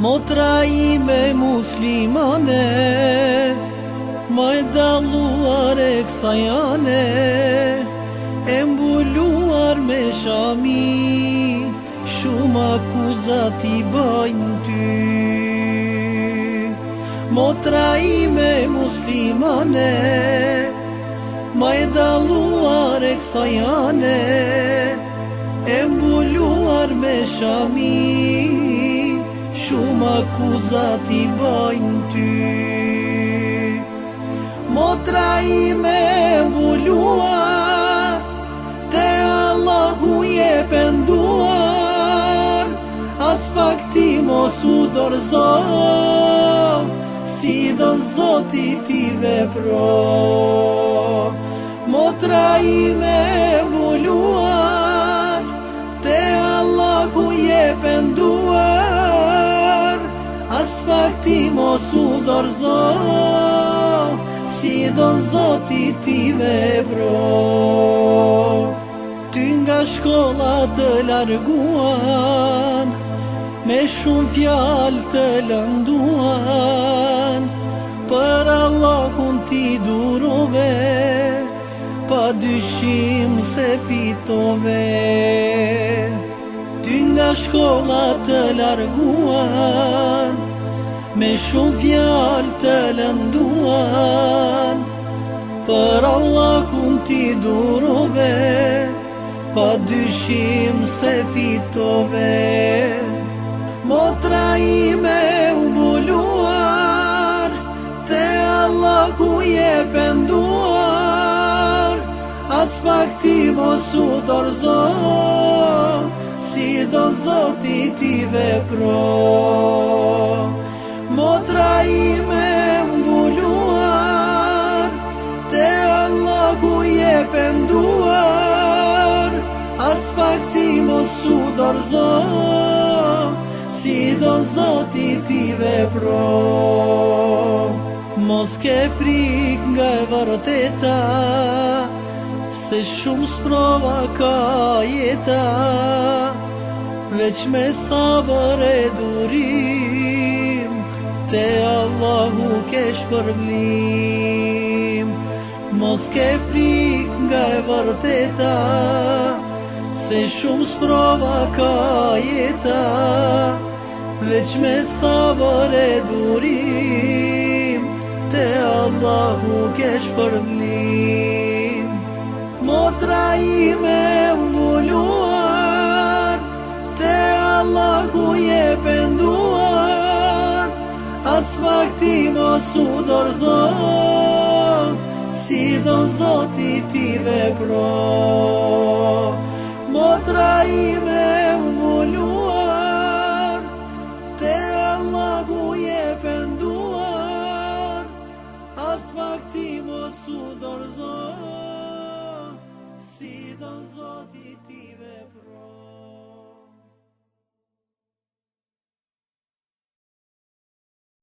Motra ime muslimane Ma e daluar e kësa mbuluar me shami Shumë akuzati i ty Motra ime muslimane Ma e daluar e kësa mbuluar me shami Shumë akuzat i bajnë ty Motra i me mbulua Te Allahu je penduar As pak ti mos u dorëzom Si donë zotit i vepro Motra i me mbulua Pas pak ti mos u dorzo Si do në zoti ti me bro Ty nga shkolla të larguan Me shumë fjal të lënduan Për Allah kun ti durove Pa dyshim se fitove Ty nga shkolla të larguan Me shumë fjallë të lënduan Për Allah kun ti durove Pa dyshim se fitove Motra ime u buluar Te Allah ku je penduar As pak ti mos u dorzo Si do zoti ti veprov Me mbuluar Te allo ku je penduar As pak ti mos u dorzo Si do zoti ti vepron Mos ke prik nga e vërteta Se shumë sprova ka jeta Veç me sabore duri Allahu kesh përblim Mos ke frik nga e vërteta Se shumë sprova ka jeta Veç me sabër e durim Te Allahu kesh përblim Motra i me mbuluar Te Allahu je përblim As fakti no sudor zon si do zoti ti vepro mo traime u te alla gue as fakti sudor zon si do zoti ti